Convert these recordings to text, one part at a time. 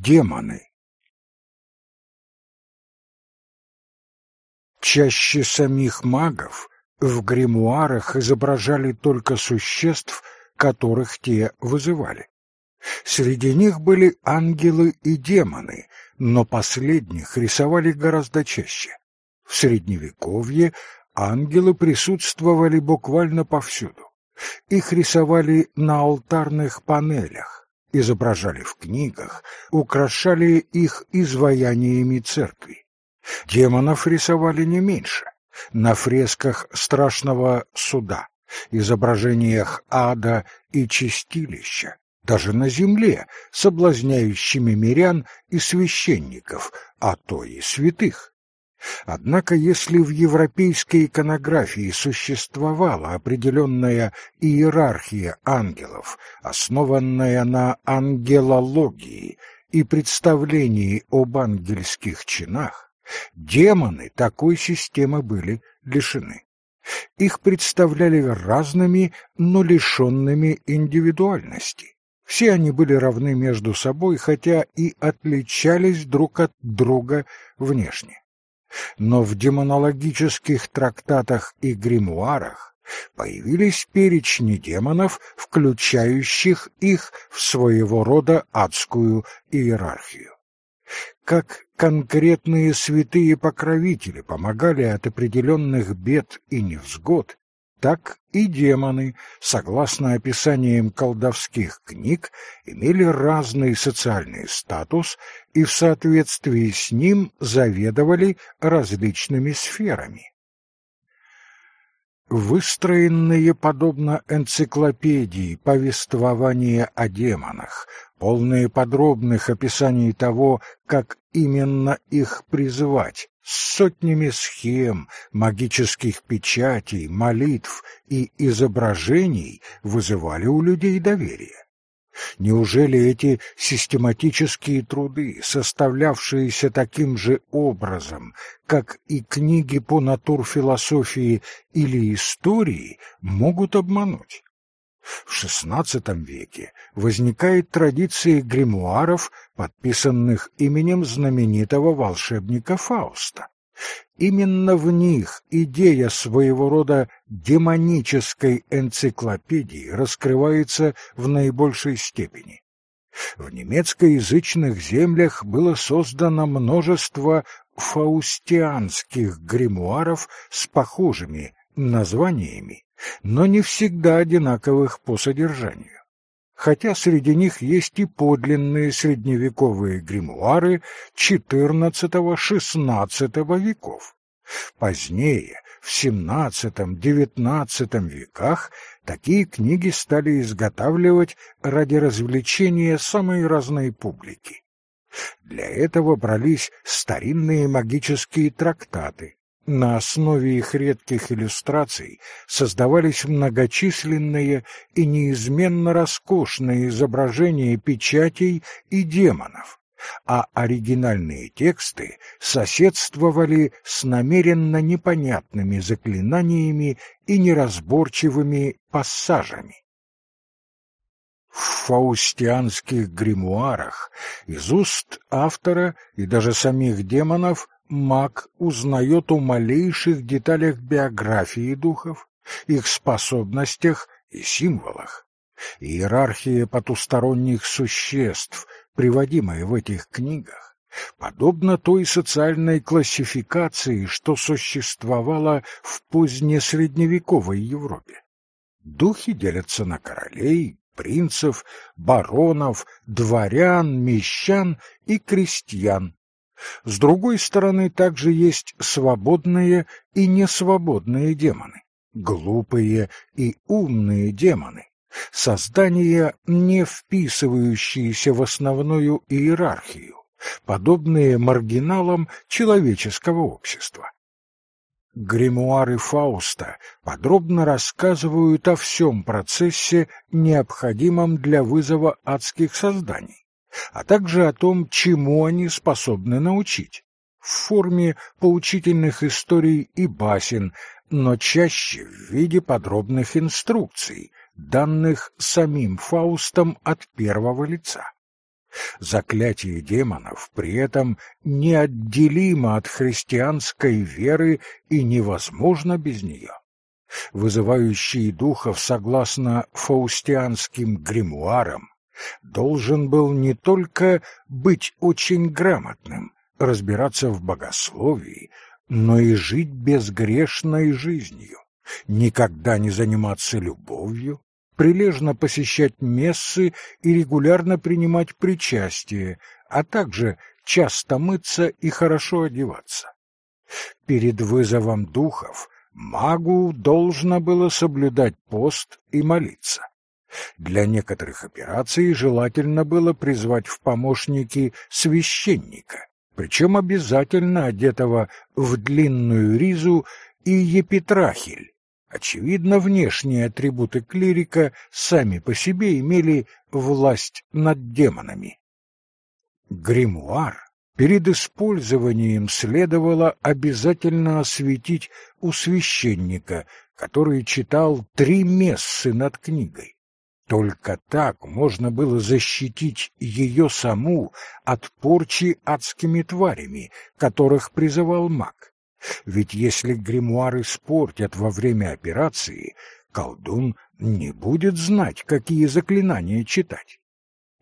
Демоны Чаще самих магов в гримуарах изображали только существ, которых те вызывали. Среди них были ангелы и демоны, но последних рисовали гораздо чаще. В Средневековье ангелы присутствовали буквально повсюду. Их рисовали на алтарных панелях, изображали в книгах, украшали их изваяниями церкви. Демонов рисовали не меньше. На фресках страшного суда, изображениях ада и чистилища, даже на земле, соблазняющими мирян и священников, а то и святых. Однако, если в европейской иконографии существовала определенная иерархия ангелов, основанная на ангелологии и представлении об ангельских чинах, Демоны такой системы были лишены. Их представляли разными, но лишенными индивидуальности. Все они были равны между собой, хотя и отличались друг от друга внешне. Но в демонологических трактатах и гримуарах появились перечни демонов, включающих их в своего рода адскую иерархию. Как конкретные святые покровители помогали от определенных бед и невзгод, так и демоны, согласно описаниям колдовских книг, имели разный социальный статус и в соответствии с ним заведовали различными сферами. Выстроенные, подобно энциклопедии, повествования о демонах, полные подробных описаний того, как именно их призывать, с сотнями схем, магических печатей, молитв и изображений вызывали у людей доверие. Неужели эти систематические труды, составлявшиеся таким же образом, как и книги по натурфилософии или истории, могут обмануть? В XVI веке возникает традиция гримуаров, подписанных именем знаменитого волшебника Фауста. Именно в них идея своего рода демонической энциклопедии раскрывается в наибольшей степени. В немецкоязычных землях было создано множество фаустианских гримуаров с похожими названиями но не всегда одинаковых по содержанию. Хотя среди них есть и подлинные средневековые гримуары XIV-XVI веков. Позднее, в XVII-XIX веках, такие книги стали изготавливать ради развлечения самой разной публики. Для этого брались старинные магические трактаты, на основе их редких иллюстраций создавались многочисленные и неизменно роскошные изображения печатей и демонов, а оригинальные тексты соседствовали с намеренно непонятными заклинаниями и неразборчивыми пассажами. В фаустианских гримуарах из уст автора и даже самих демонов маг узнает о малейших деталях биографии духов, их способностях и символах. Иерархия потусторонних существ, приводимая в этих книгах, подобна той социальной классификации, что существовала в позднесредневековой Европе. Духи делятся на королей, принцев, баронов, дворян, мещан и крестьян, с другой стороны, также есть свободные и несвободные демоны, глупые и умные демоны, создания, не вписывающиеся в основную иерархию, подобные маргиналам человеческого общества. Гримуары Фауста подробно рассказывают о всем процессе, необходимом для вызова адских созданий а также о том, чему они способны научить, в форме поучительных историй и басен, но чаще в виде подробных инструкций, данных самим Фаустом от первого лица. Заклятие демонов при этом неотделимо от христианской веры и невозможно без нее. Вызывающий духов, согласно фаустианским гримуарам, должен был не только быть очень грамотным, разбираться в богословии, но и жить безгрешной жизнью, никогда не заниматься любовью, прилежно посещать мессы и регулярно принимать причастие, а также часто мыться и хорошо одеваться. Перед вызовом духов магу должно было соблюдать пост и молиться. Для некоторых операций желательно было призвать в помощники священника, причем обязательно одетого в длинную ризу и епитрахиль. Очевидно, внешние атрибуты клирика сами по себе имели власть над демонами. Гримуар перед использованием следовало обязательно осветить у священника, который читал три мессы над книгой. Только так можно было защитить ее саму от порчи адскими тварями, которых призывал маг. Ведь если гримуар испортят во время операции, колдун не будет знать, какие заклинания читать.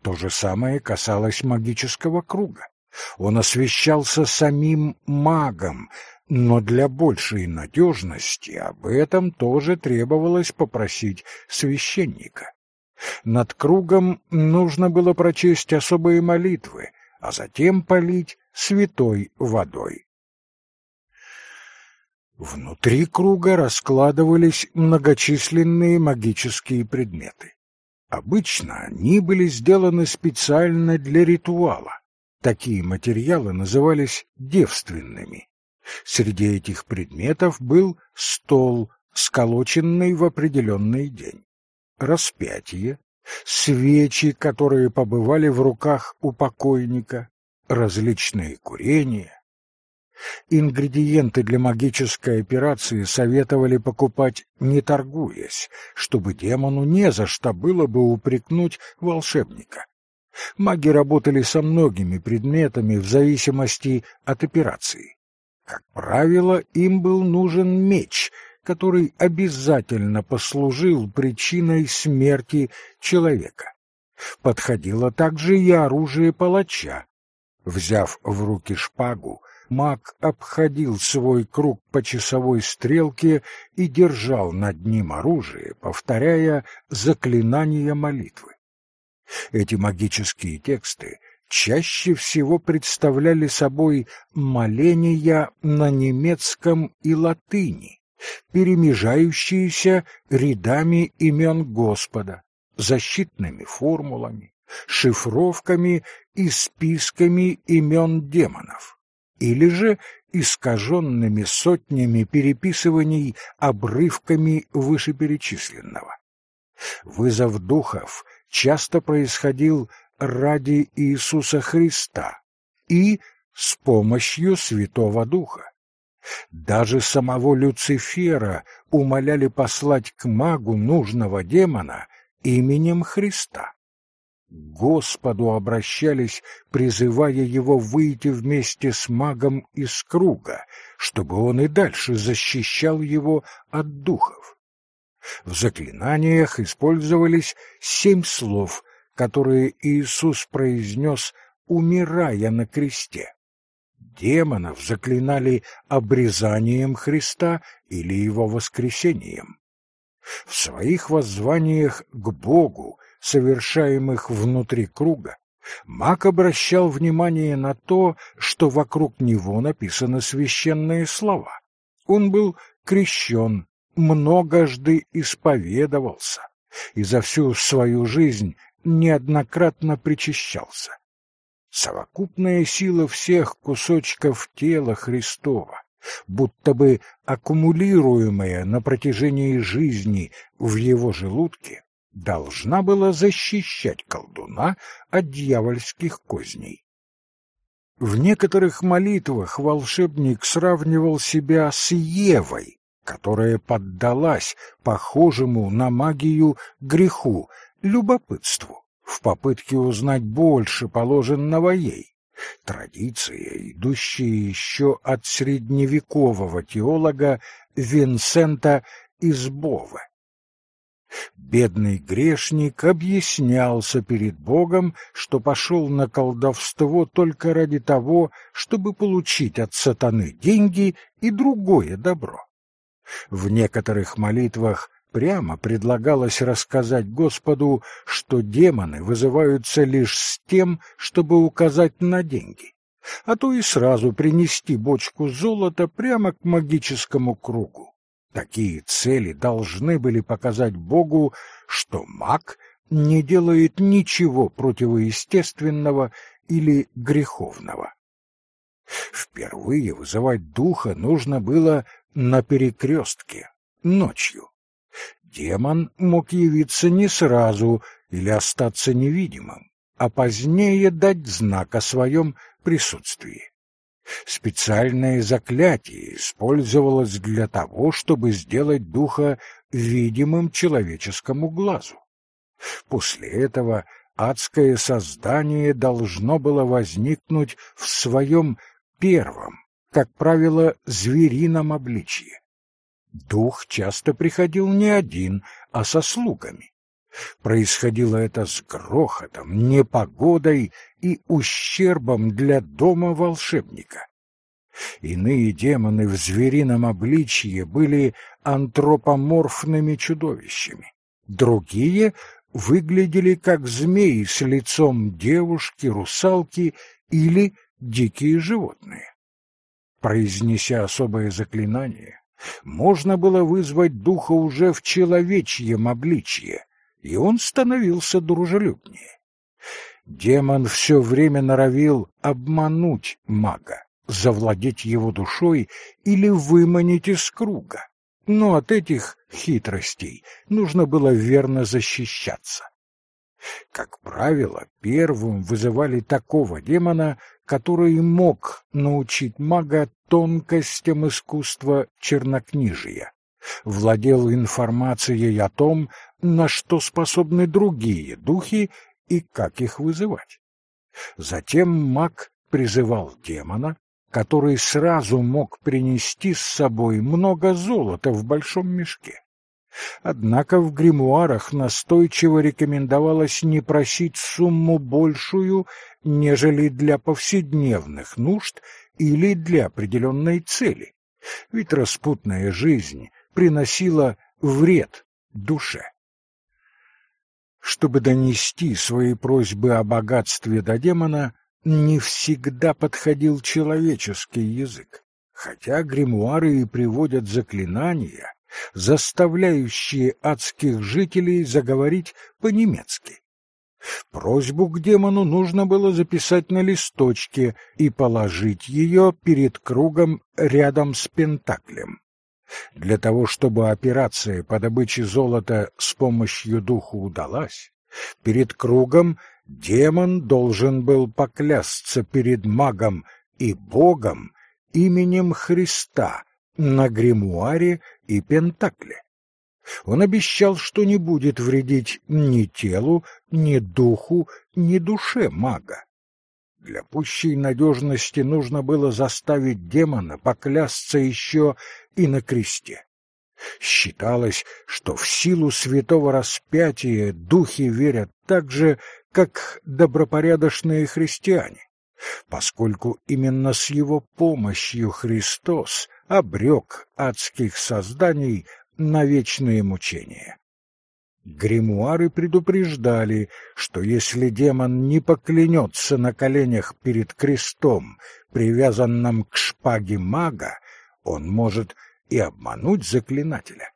То же самое касалось магического круга. Он освещался самим магом, но для большей надежности об этом тоже требовалось попросить священника. Над кругом нужно было прочесть особые молитвы, а затем полить святой водой. Внутри круга раскладывались многочисленные магические предметы. Обычно они были сделаны специально для ритуала. Такие материалы назывались девственными. Среди этих предметов был стол, сколоченный в определенный день распятие, свечи, которые побывали в руках у покойника, различные курения. Ингредиенты для магической операции советовали покупать не торгуясь, чтобы демону не за что было бы упрекнуть волшебника. Маги работали со многими предметами в зависимости от операции. Как правило, им был нужен меч — который обязательно послужил причиной смерти человека. Подходило также и оружие палача. Взяв в руки шпагу, маг обходил свой круг по часовой стрелке и держал над ним оружие, повторяя заклинания молитвы. Эти магические тексты чаще всего представляли собой моления на немецком и латыни, перемежающиеся рядами имен Господа, защитными формулами, шифровками и списками имен демонов, или же искаженными сотнями переписываний обрывками вышеперечисленного. Вызов духов часто происходил ради Иисуса Христа и с помощью Святого Духа. Даже самого Люцифера умоляли послать к магу нужного демона именем Христа. К Господу обращались, призывая его выйти вместе с магом из круга, чтобы он и дальше защищал его от духов. В заклинаниях использовались семь слов, которые Иисус произнес, умирая на кресте демонов заклинали обрезанием Христа или его воскресением. В своих воззваниях к Богу, совершаемых внутри круга, маг обращал внимание на то, что вокруг него написаны священные слова. Он был крещен, многожды исповедовался и за всю свою жизнь неоднократно причащался совокупная сила всех кусочков тела Христова, будто бы аккумулируемая на протяжении жизни в его желудке, должна была защищать колдуна от дьявольских козней. В некоторых молитвах волшебник сравнивал себя с Евой, которая поддалась похожему на магию греху, любопытству в попытке узнать больше положенного ей. Традиция, идущая еще от средневекового теолога Винсента Избова. Бедный грешник объяснялся перед Богом, что пошел на колдовство только ради того, чтобы получить от сатаны деньги и другое добро. В некоторых молитвах прямо предлагалось рассказать Господу, что демоны вызываются лишь с тем, чтобы указать на деньги, а то и сразу принести бочку золота прямо к магическому кругу. Такие цели должны были показать Богу, что маг не делает ничего противоестественного или греховного. Впервые вызывать духа нужно было на перекрестке, ночью. Демон мог явиться не сразу или остаться невидимым, а позднее дать знак о своем присутствии. Специальное заклятие использовалось для того, чтобы сделать духа видимым человеческому глазу. После этого адское создание должно было возникнуть в своем первом, как правило, зверином обличье. Дух часто приходил не один, а со слугами. Происходило это с грохотом, непогодой и ущербом для дома волшебника. Иные демоны в зверином обличье были антропоморфными чудовищами. Другие выглядели как змеи с лицом девушки, русалки или дикие животные. Произнеся особое заклинание, можно было вызвать духа уже в человечьем обличье, и он становился дружелюбнее. Демон все время норовил обмануть мага, завладеть его душой или выманить из круга. Но от этих хитростей нужно было верно защищаться. Как правило, первым вызывали такого демона, который мог научить мага тонкостям искусства чернокнижия владел информацией о том, на что способны другие духи и как их вызывать. Затем маг призывал демона, который сразу мог принести с собой много золота в большом мешке. Однако в гримуарах настойчиво рекомендовалось не просить сумму большую, нежели для повседневных нужд или для определенной цели. Ведь распутная жизнь приносила вред душе. Чтобы донести свои просьбы о богатстве до демона, не всегда подходил человеческий язык, хотя гримуары и приводят заклинания, заставляющие адских жителей заговорить по-немецки. Просьбу к демону нужно было записать на листочке и положить ее перед кругом рядом с пентаклем. Для того, чтобы операция по добыче золота с помощью духа удалась, перед кругом демон должен был поклясться перед магом и богом именем Христа на гримуаре и пентакле. Он обещал, что не будет вредить ни телу, ни духу, ни душе мага. Для пущей надежности нужно было заставить демона поклясться еще и на кресте. Считалось, что в силу святого распятия духи верят так же, как добропорядочные христиане, поскольку именно с его помощью Христос обрек адских созданий на вечные мучения. Гримуары предупреждали, что если демон не поклянется на коленях перед крестом, привязанным к шпаге мага, он может и обмануть заклинателя.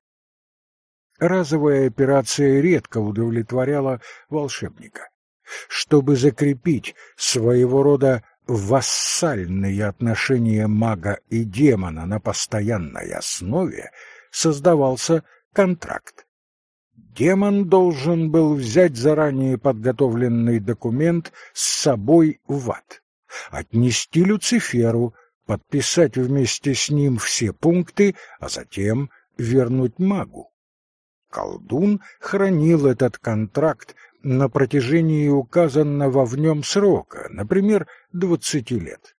Разовая операция редко удовлетворяла волшебника. Чтобы закрепить своего рода вассальные отношения мага и демона на постоянной основе, создавался контракт. Демон должен был взять заранее подготовленный документ с собой в ад, отнести Люциферу, подписать вместе с ним все пункты, а затем вернуть магу. Колдун хранил этот контракт на протяжении указанного в нем срока, например, двадцати лет.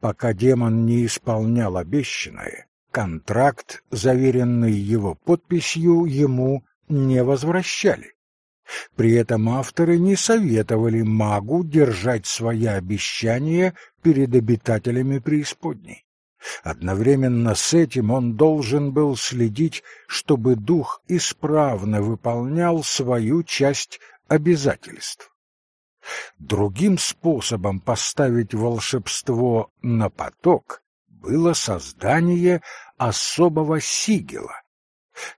Пока демон не исполнял обещанное, контракт, заверенный его подписью, ему не возвращали. При этом авторы не советовали магу держать свои обещания перед обитателями преисподней. Одновременно с этим он должен был следить, чтобы дух исправно выполнял свою часть обязательств. Другим способом поставить волшебство на поток было создание особого сигела.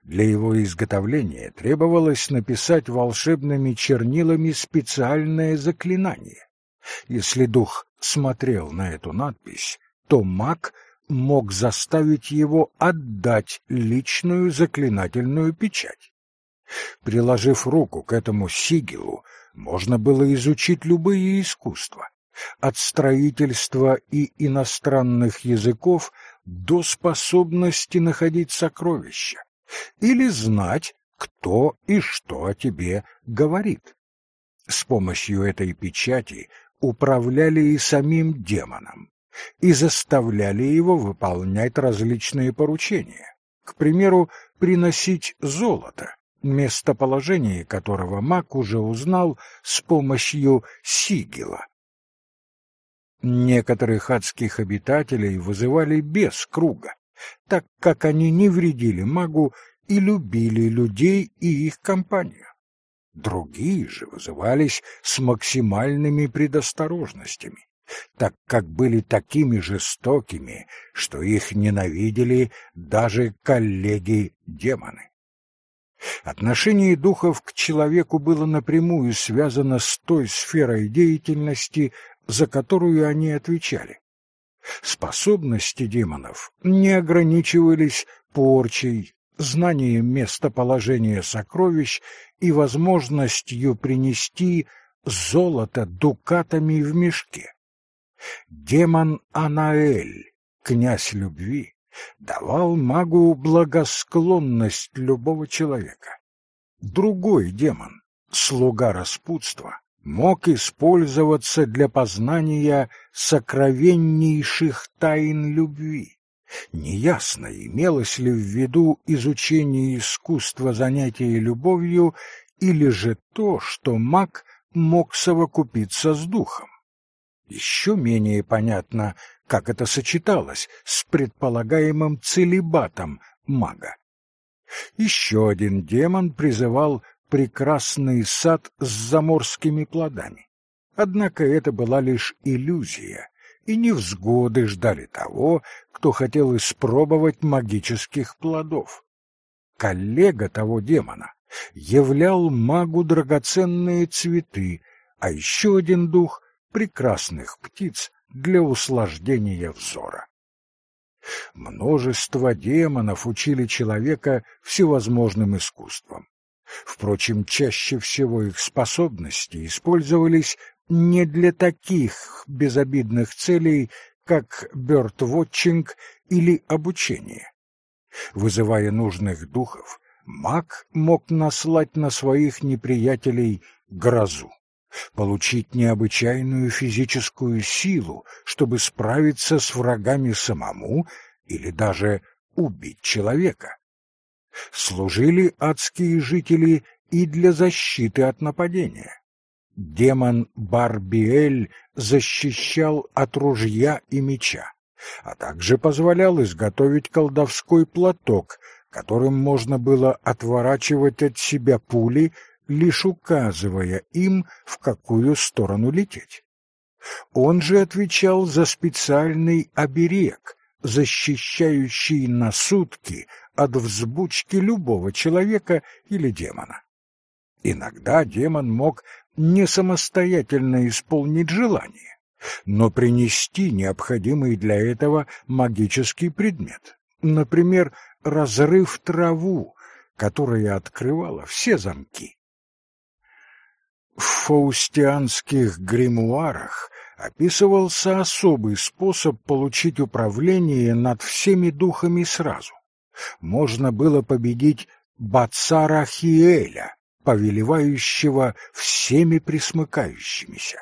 Для его изготовления требовалось написать волшебными чернилами специальное заклинание. Если дух смотрел на эту надпись, то маг мог заставить его отдать личную заклинательную печать. Приложив руку к этому сигилу, можно было изучить любые искусства, от строительства и иностранных языков до способности находить сокровища или знать, кто и что о тебе говорит. С помощью этой печати управляли и самим демоном, и заставляли его выполнять различные поручения. К примеру, приносить золото, местоположение которого маг уже узнал с помощью сигила. Некоторых адских обитателей вызывали без круга, так как они не вредили магу и любили людей и их компанию. Другие же вызывались с максимальными предосторожностями, так как были такими жестокими, что их ненавидели даже коллеги-демоны. Отношение духов к человеку было напрямую связано с той сферой деятельности, за которую они отвечали. Способности демонов не ограничивались порчей, знанием местоположения сокровищ и возможностью принести золото дукатами в мешке. Демон Анаэль, князь любви, давал магу благосклонность любого человека. Другой демон, слуга распутства, мог использоваться для познания сокровеннейших тайн любви. Неясно, имелось ли в виду изучение искусства занятия любовью или же то, что маг мог совокупиться с духом. Еще менее понятно, как это сочеталось с предполагаемым целебатом мага. Еще один демон призывал прекрасный сад с заморскими плодами. Однако это была лишь иллюзия, и невзгоды ждали того, кто хотел испробовать магических плодов. Коллега того демона являл магу драгоценные цветы, а еще один дух — прекрасных птиц для услаждения взора. Множество демонов учили человека всевозможным искусствам. Впрочем, чаще всего их способности использовались не для таких безобидных целей, как бёрдвотчинг или обучение. Вызывая нужных духов, маг мог наслать на своих неприятелей грозу, получить необычайную физическую силу, чтобы справиться с врагами самому или даже убить человека. Служили адские жители и для защиты от нападения демон Барбиэль защищал от ружья и меча, а также позволял изготовить колдовской платок, которым можно было отворачивать от себя пули, лишь указывая им, в какую сторону лететь. Он же отвечал за специальный оберег, защищающий на сутки от взбучки любого человека или демона. Иногда демон мог не самостоятельно исполнить желание, но принести необходимый для этого магический предмет, например, разрыв траву, которая открывала все замки. В фаустианских гримуарах описывался особый способ получить управление над всеми духами сразу. Можно было победить Бацара Хиэля, повелевающего всеми присмыкающимися.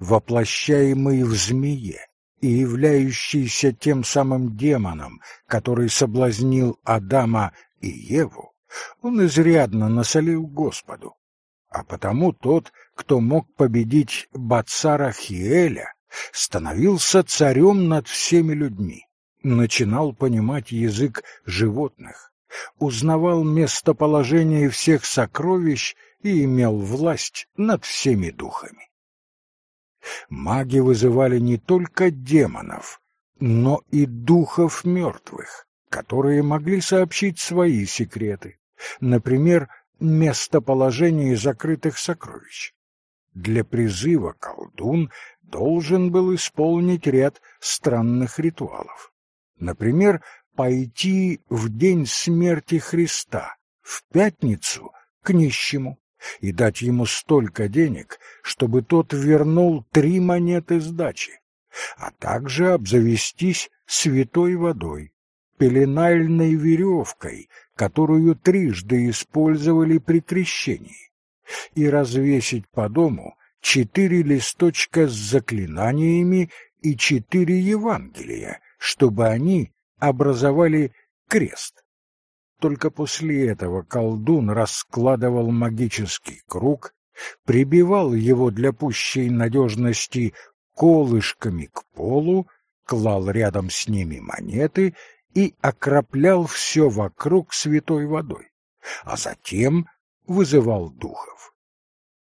Воплощаемый в змее и являющийся тем самым демоном, который соблазнил Адама и Еву, он изрядно насолил Господу. А потому тот, кто мог победить Бацара Хиэля, становился царем над всеми людьми, начинал понимать язык животных, узнавал местоположение всех сокровищ и имел власть над всеми духами. Маги вызывали не только демонов, но и духов мертвых, которые могли сообщить свои секреты, например, местоположение закрытых сокровищ. Для призыва колдун должен был исполнить ряд странных ритуалов. Например, пойти в день смерти Христа, в пятницу, к нищему, и дать ему столько денег, чтобы тот вернул три монеты сдачи, а также обзавестись святой водой, пеленальной веревкой, которую трижды использовали при крещении, и развесить по дому четыре листочка с заклинаниями и четыре Евангелия, чтобы они образовали крест. Только после этого колдун раскладывал магический круг, прибивал его для пущей надежности колышками к полу, клал рядом с ними монеты и окроплял все вокруг святой водой, а затем вызывал духов.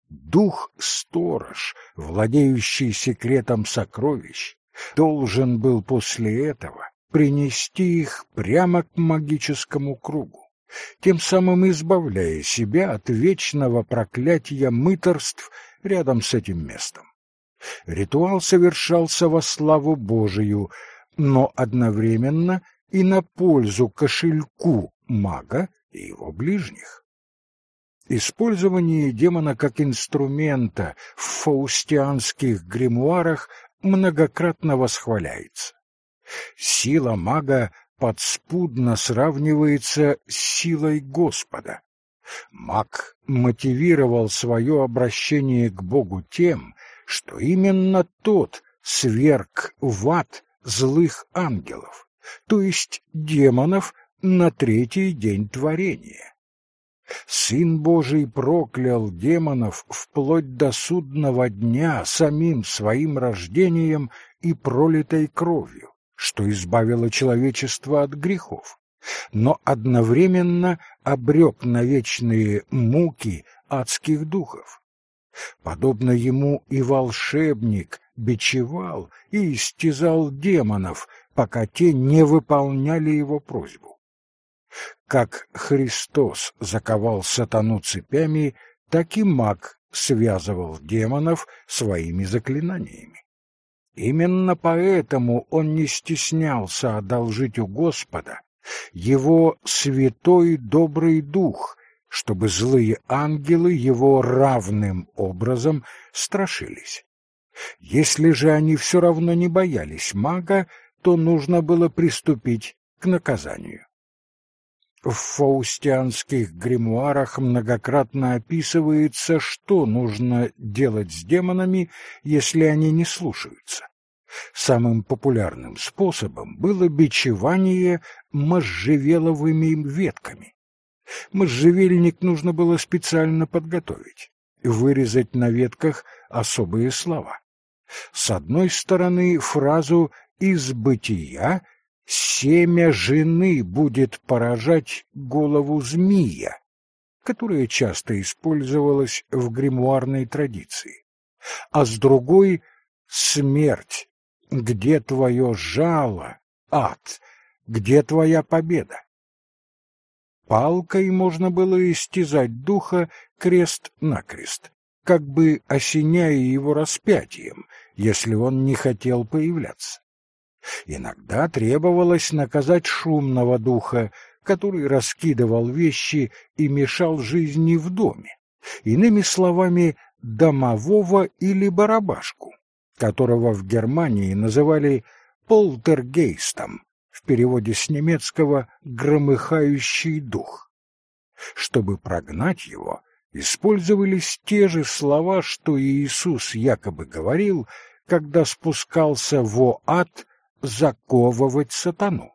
Дух-сторож, владеющий секретом сокровищ, должен был после этого принести их прямо к магическому кругу, тем самым избавляя себя от вечного проклятия мыторств рядом с этим местом. Ритуал совершался во славу Божию, но одновременно и на пользу кошельку мага и его ближних. Использование демона как инструмента в фаустианских гримуарах многократно восхваляется. Сила мага подспудно сравнивается с силой Господа. Маг мотивировал свое обращение к Богу тем, что именно тот сверг в ад злых ангелов, то есть демонов, на третий день творения. Сын Божий проклял демонов вплоть до судного дня самим своим рождением и пролитой кровью, что избавило человечество от грехов, но одновременно обрек на вечные муки адских духов. Подобно ему и волшебник бичевал и истязал демонов, пока те не выполняли его просьбу. Как Христос заковал сатану цепями, так и маг связывал демонов своими заклинаниями. Именно поэтому он не стеснялся одолжить у Господа его святой добрый дух, чтобы злые ангелы его равным образом страшились. Если же они все равно не боялись мага, то нужно было приступить к наказанию. В фаустианских гримуарах многократно описывается, что нужно делать с демонами, если они не слушаются. Самым популярным способом было бичевание можжевеловыми ветками. Можжевельник нужно было специально подготовить, вырезать на ветках особые слова. С одной стороны, фразу «из бытия» семя жены будет поражать голову змея, которая часто использовалась в гримуарной традиции, а с другой — смерть, где твое жало, ад, где твоя победа. Палкой можно было истязать духа крест-накрест, как бы осеняя его распятием, если он не хотел появляться. Иногда требовалось наказать шумного духа, который раскидывал вещи и мешал жизни в доме. Иными словами, домового или барабашку, которого в Германии называли полтергейстом, в переводе с немецкого «громыхающий дух». Чтобы прогнать его, использовались те же слова, что Иисус якобы говорил, когда спускался во ад заковывать сатану.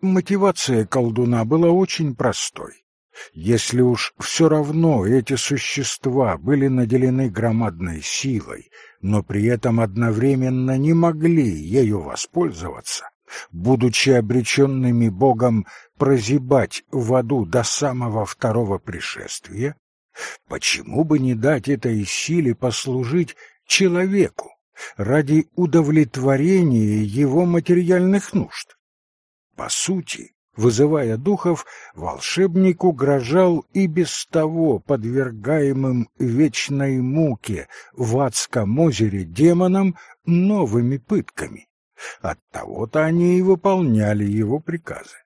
Мотивация колдуна была очень простой. Если уж все равно эти существа были наделены громадной силой, но при этом одновременно не могли ею воспользоваться, будучи обреченными Богом прозябать в аду до самого второго пришествия, почему бы не дать этой силе послужить человеку ради удовлетворения его материальных нужд? По сути, вызывая духов, волшебник угрожал и без того подвергаемым вечной муке в адском озере демонам новыми пытками. Оттого-то они и выполняли его приказы.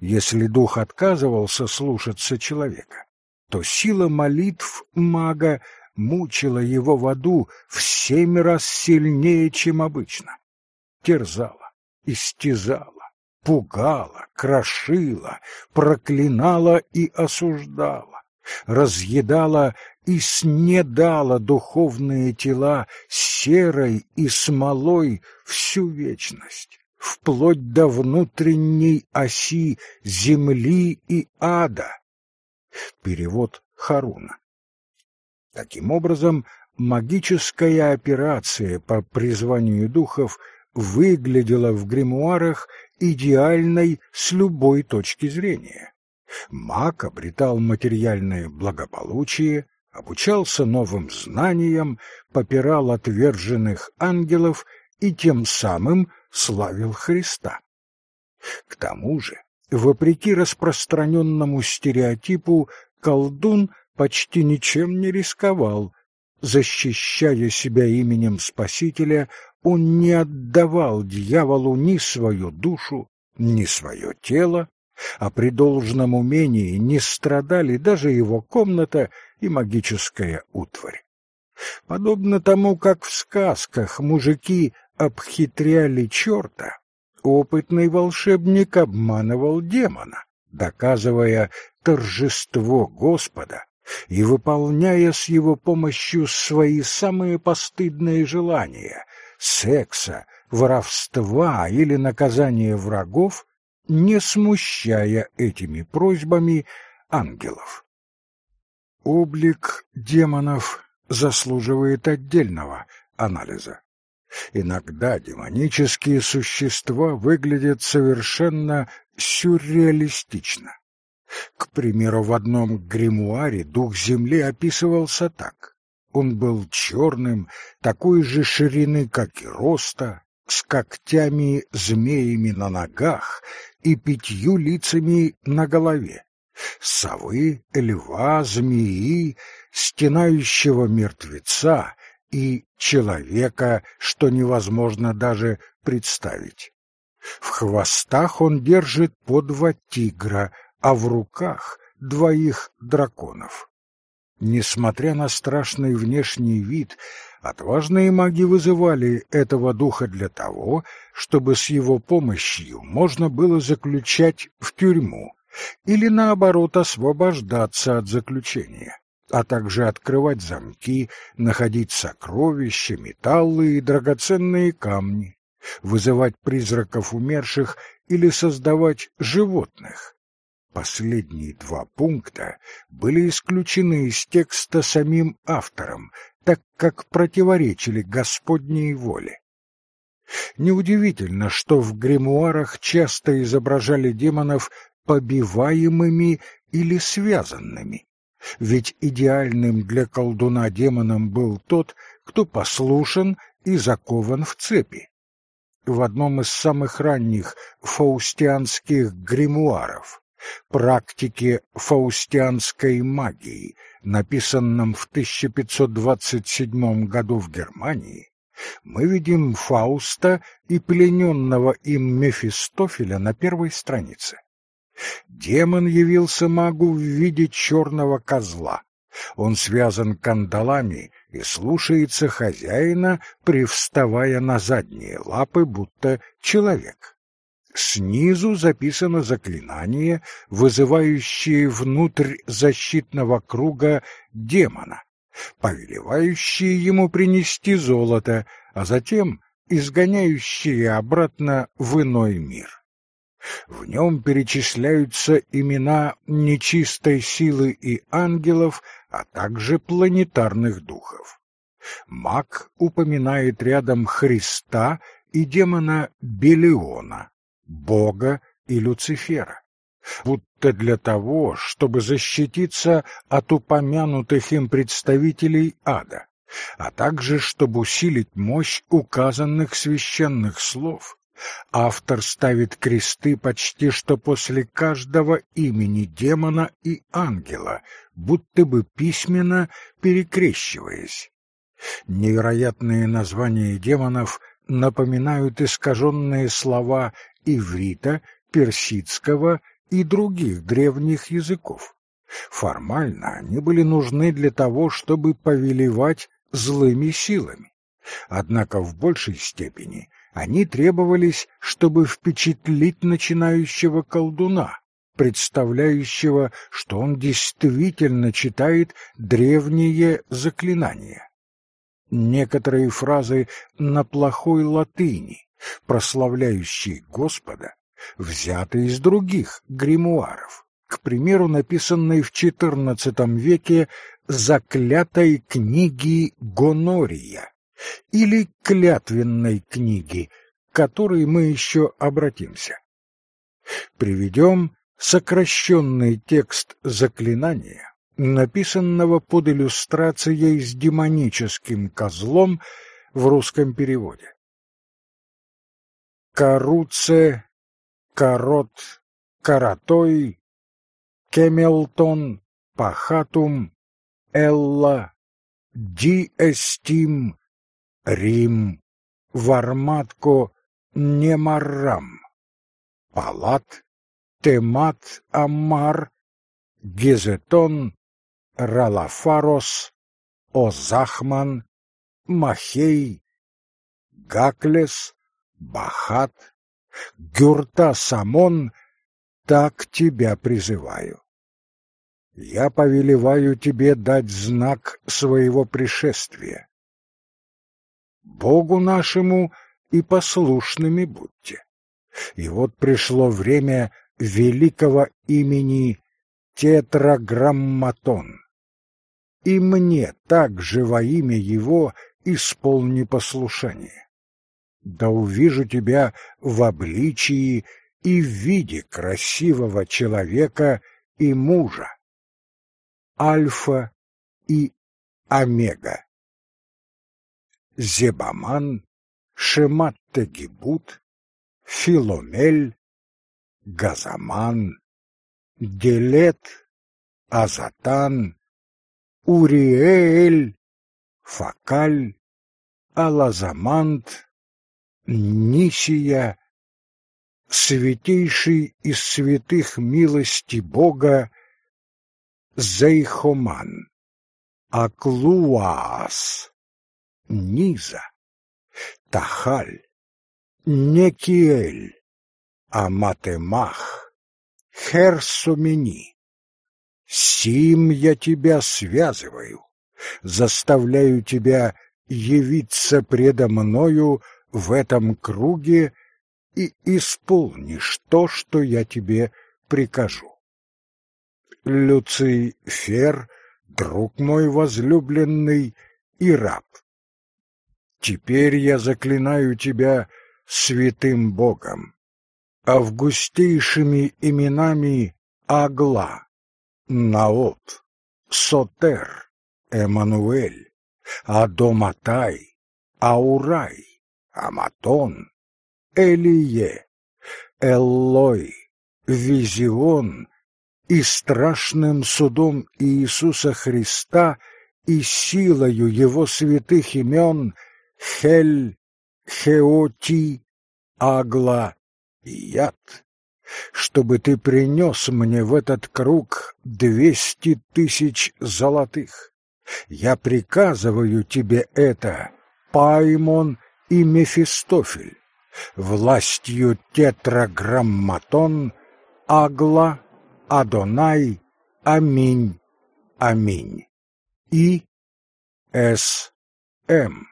Если дух отказывался слушаться человека, то сила молитв мага мучила его в аду в семь раз сильнее, чем обычно. Терзала, истязала, пугала, крошила, проклинала и осуждала, разъедала и снедала духовные тела серой и смолой всю вечность, вплоть до внутренней оси земли и ада. Перевод Харуна. Таким образом, магическая операция по призванию духов выглядела в гримуарах идеальной с любой точки зрения. Маг обретал материальное благополучие, обучался новым знаниям, попирал отверженных ангелов и тем самым славил Христа. К тому же, вопреки распространенному стереотипу, колдун почти ничем не рисковал. Защищая себя именем Спасителя, он не отдавал дьяволу ни свою душу, ни свое тело, а при должном умении не страдали даже его комната и магическая утварь. Подобно тому, как в сказках мужики обхитряли черта, опытный волшебник обманывал демона, доказывая торжество Господа и выполняя с его помощью свои самые постыдные желания — секса, воровства или наказания врагов, не смущая этими просьбами ангелов. Облик демонов заслуживает отдельного анализа. Иногда демонические существа выглядят совершенно сюрреалистично. К примеру, в одном гримуаре дух земли описывался так. Он был черным, такой же ширины, как и роста, с когтями-змеями на ногах и пятью лицами на голове. Совы, льва, змеи, стенающего мертвеца и человека, что невозможно даже представить. В хвостах он держит по два тигра, а в руках двоих драконов. Несмотря на страшный внешний вид, отважные маги вызывали этого духа для того, чтобы с его помощью можно было заключать в тюрьму или, наоборот, освобождаться от заключения, а также открывать замки, находить сокровища, металлы и драгоценные камни, вызывать призраков умерших или создавать животных. Последние два пункта были исключены из текста самим автором, так как противоречили Господней воле. Неудивительно, что в гримуарах часто изображали демонов побиваемыми или связанными, ведь идеальным для колдуна демоном был тот, кто послушен и закован в цепи. В одном из самых ранних фаустианских гримуаров практике фаустианской магии, написанном в 1527 году в Германии, мы видим Фауста и плененного им Мефистофеля на первой странице. Демон явился магу в виде черного козла. Он связан кандалами и слушается хозяина, привставая на задние лапы, будто человек. Снизу записано заклинание, вызывающее внутрь защитного круга демона, повелевающее ему принести золото, а затем изгоняющее обратно в иной мир. В нем перечисляются имена нечистой силы и ангелов, а также планетарных духов. Маг упоминает рядом Христа и демона Белиона, Бога и Люцифера, будто для того, чтобы защититься от упомянутых им представителей ада, а также чтобы усилить мощь указанных священных слов. Автор ставит кресты почти что после каждого имени демона и ангела, будто бы письменно перекрещиваясь. Невероятные названия демонов напоминают искаженные слова иврита, персидского и других древних языков. Формально они были нужны для того, чтобы повелевать злыми силами. Однако в большей степени они требовались, чтобы впечатлить начинающего колдуна, представляющего, что он действительно читает древние заклинания. Некоторые фразы на плохой латыни, прославляющие Господа, взяты из других гримуаров, к примеру, написанной в XIV веке «Заклятой книги Гонория» или «Клятвенной книги», к которой мы еще обратимся. Приведем сокращенный текст заклинания, написанного под иллюстрацией с демоническим козлом в русском переводе. Каруце, Карот, Каратой, Кемелтон, Пахатум, Элла, Диэстим, Рим, Варматко, Немаррам, Палат, Темат, Амар, Гезетон, Ралафарос, Озахман, Махей, Гаклес, Бахат, Гюрта Самон, так тебя призываю. Я повелеваю тебе дать знак своего пришествия. Богу нашему и послушными будьте. И вот пришло время великого имени Тетраграмматон. И мне также во имя его исполни послушание. Да увижу тебя в обличии и в виде красивого человека и мужа. Альфа и Омега. Зебаман, Шематтегибут, Филомель, Газаман, Делет, Азатан, Уриэль, Факаль, Алазамант, Нисия, святейший из святых милости Бога, Зейхоман, Аклуаас, Низа, Тахаль, Некиэль, Аматемах, Херсумени. Сим я тебя связываю, заставляю тебя явиться предо мною в этом круге и исполнишь то, что я тебе прикажу. Люций Фер, друг мой возлюбленный и раб. Теперь я заклинаю тебя святым Богом, августейшими именами Агла, Наот, Сотер, Эммануэль, Адоматай, Аурай, Аматон, Элие, Эллой, Визион и страшным судом Иисуса Христа и силою Его святых имен Хель, Хеоти, Агла и Яд, чтобы ты принес мне в этот круг двести тысяч золотых. Я приказываю тебе это, Паймон и Мефистофель, властью тетраграмматон, Агла, Адонай, Аминь, Аминь. И С. М.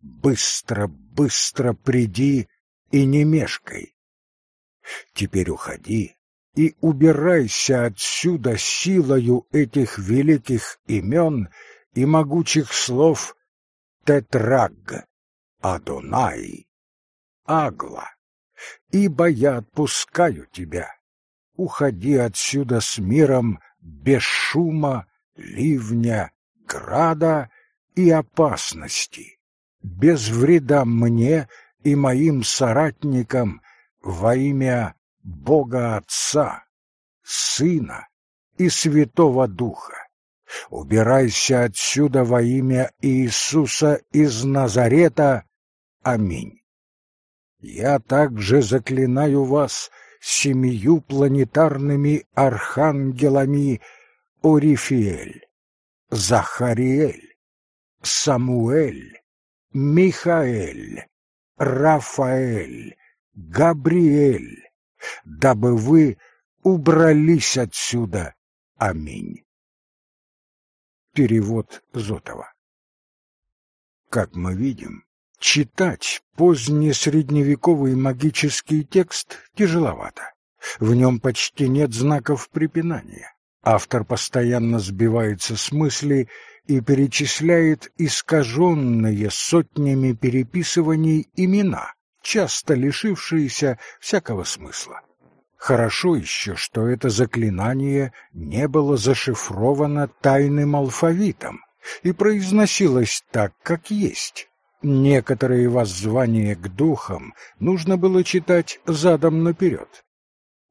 Быстро, быстро приди и не мешкай. Теперь уходи и убирайся отсюда силою этих великих имен и могучих слов Тетраг, Адонай, Агла, ибо я отпускаю тебя. Уходи отсюда с миром без шума, ливня, града и опасности, без вреда мне и моим соратникам во имя Бога Отца, Сына и Святого Духа. Убирайся отсюда во имя Иисуса из Назарета. Аминь. Я также заклинаю вас семью планетарными архангелами Орифиэль, Захариэль, Самуэль, Михаэль, Рафаэль, Габриэль, дабы вы убрались отсюда. Аминь. Перевод Зотова. Как мы видим, читать позднесредневековый магический текст тяжеловато. В нем почти нет знаков препинания. Автор постоянно сбивается с мысли и перечисляет искаженные сотнями переписываний имена, часто лишившиеся всякого смысла. Хорошо еще, что это заклинание не было зашифровано тайным алфавитом и произносилось так, как есть. Некоторые воззвания к духам нужно было читать задом наперед.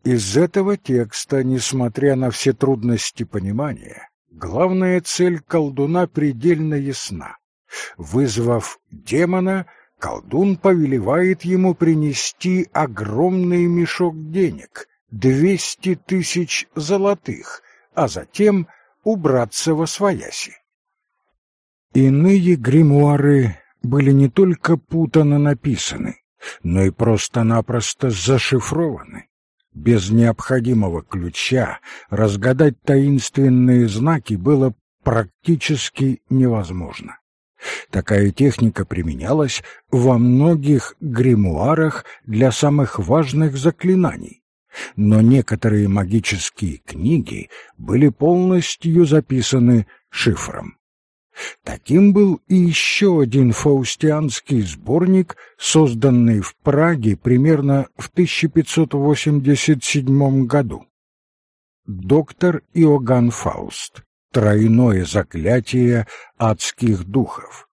Из этого текста, несмотря на все трудности понимания, главная цель колдуна предельно ясна. Вызвав демона, колдун повелевает ему принести огромный мешок денег, двести тысяч золотых, а затем убраться во свояси. Иные гримуары были не только путано написаны, но и просто-напросто зашифрованы. Без необходимого ключа разгадать таинственные знаки было практически невозможно. Такая техника применялась во многих гримуарах для самых важных заклинаний. Но некоторые магические книги были полностью записаны шифром. Таким был и еще один фаустианский сборник, созданный в Праге примерно в 1587 году. Доктор Иоганн Фауст тройное заклятие адских духов,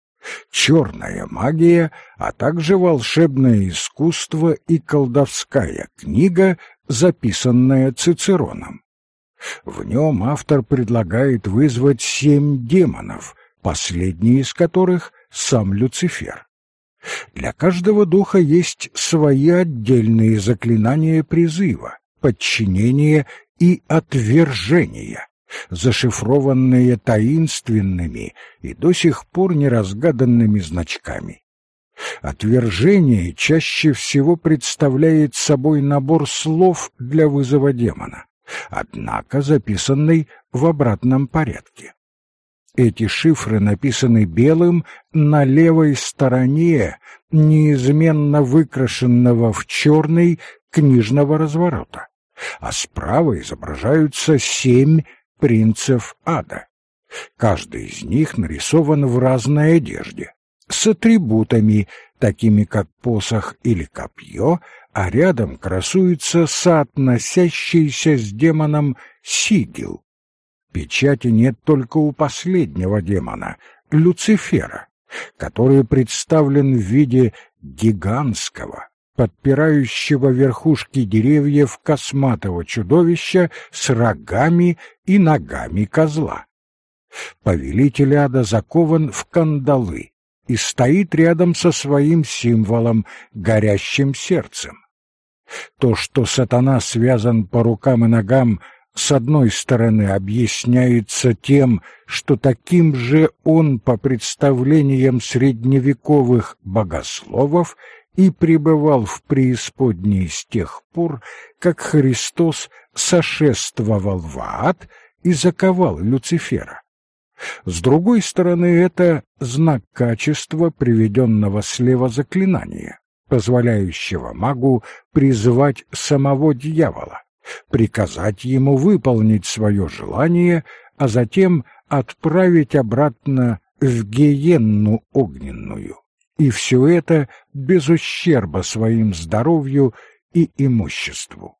черная магия, а также волшебное искусство и колдовская книга, записанная Цицероном. В нем автор предлагает вызвать семь демонов, последний из которых — сам Люцифер. Для каждого духа есть свои отдельные заклинания призыва, подчинения и отвержения зашифрованные таинственными и до сих пор неразгаданными значками. Отвержение чаще всего представляет собой набор слов для вызова демона, однако записанный в обратном порядке. Эти шифры написаны белым на левой стороне неизменно выкрашенного в черный книжного разворота, а справа изображаются семь принцев ада. Каждый из них нарисован в разной одежде, с атрибутами, такими как посох или копье, а рядом красуется соотносящийся с демоном сигил. Печати нет только у последнего демона, Люцифера, который представлен в виде гигантского, подпирающего верхушки деревьев косматого чудовища с рогами и ногами козла. Повелитель ада закован в кандалы и стоит рядом со своим символом, горящим сердцем. То, что сатана связан по рукам и ногам с одной стороны, объясняется тем, что таким же он, по представлениям средневековых богословов, и пребывал в преисподней с тех пор, как Христос сошествовал в ад и заковал Люцифера. С другой стороны, это знак качества приведенного слева заклинания, позволяющего магу призвать самого дьявола приказать ему выполнить свое желание, а затем отправить обратно в гиенну огненную. И все это без ущерба своим здоровью и имуществу.